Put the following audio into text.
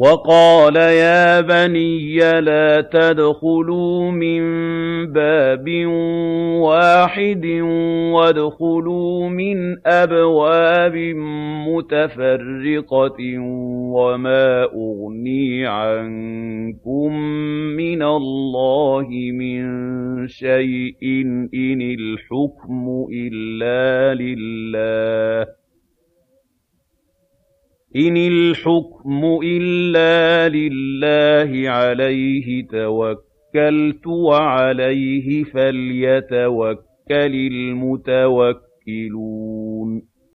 وَقَالَ يَا بَنِيَّ لَا تَدْخُلُوا مِن بَابٍ وَاحِدٍ وَادْخُلُوا مِنْ أَبْوَابٍ مُّتَفَرِّقَةٍ وَمَا أُغْنِي عَنكُم مِّنَ اللَّهِ مِن شَيْءٍ إِنِ الْحُكْمُ إِلَّا لِلَّهِ عَلَيْهِ تَوَكَّلْتُ وَعَلَيْهِ فَلْيَتَوَكَّلِ الْمُتَوَكِّلُونَ